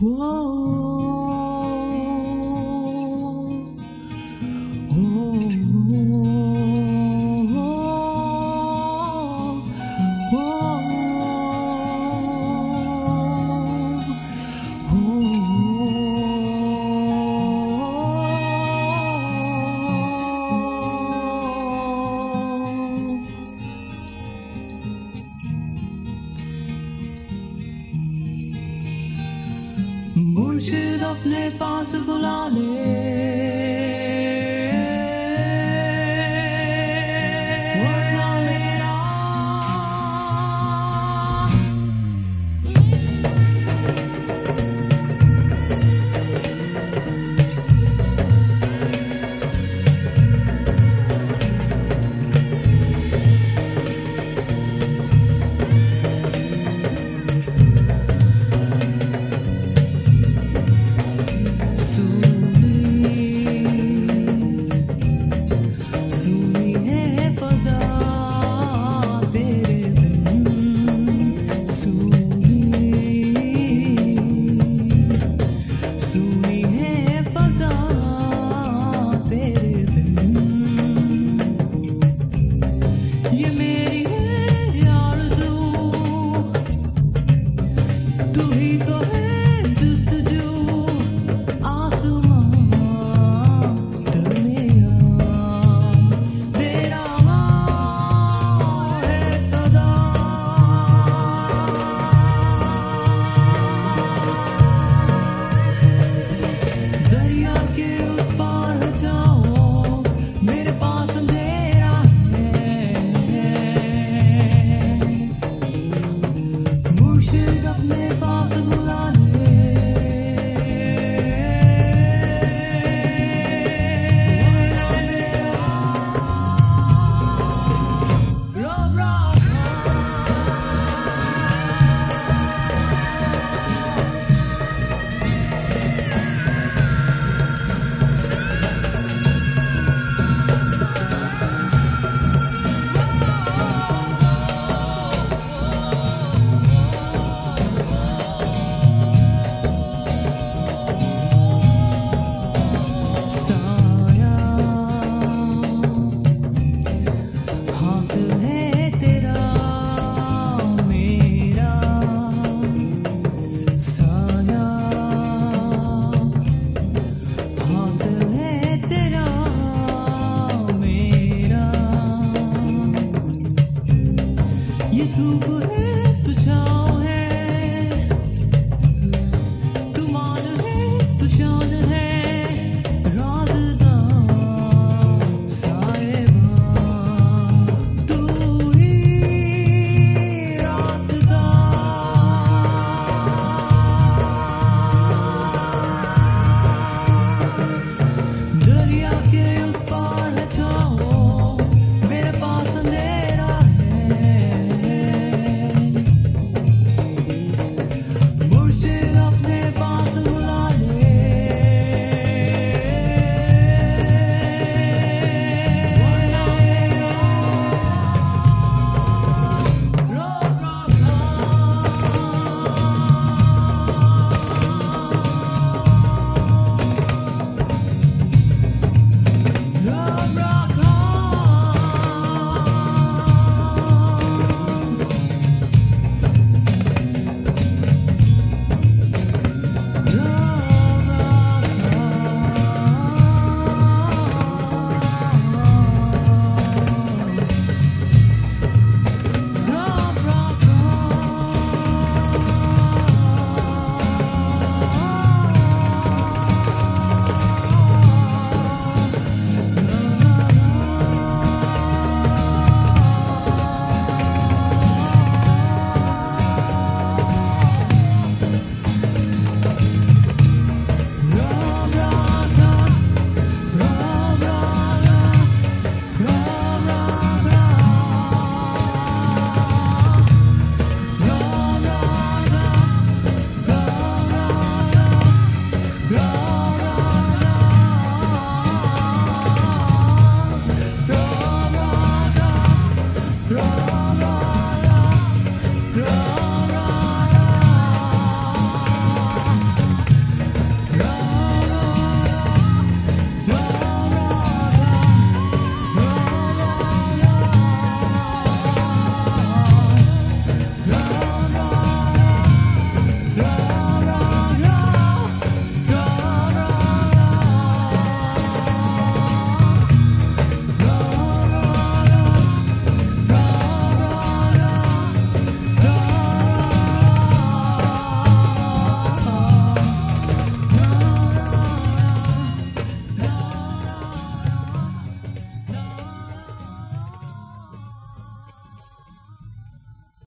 Whoa. مرشد اپنے پاس بلا لے۔ اپنے پاس مجھے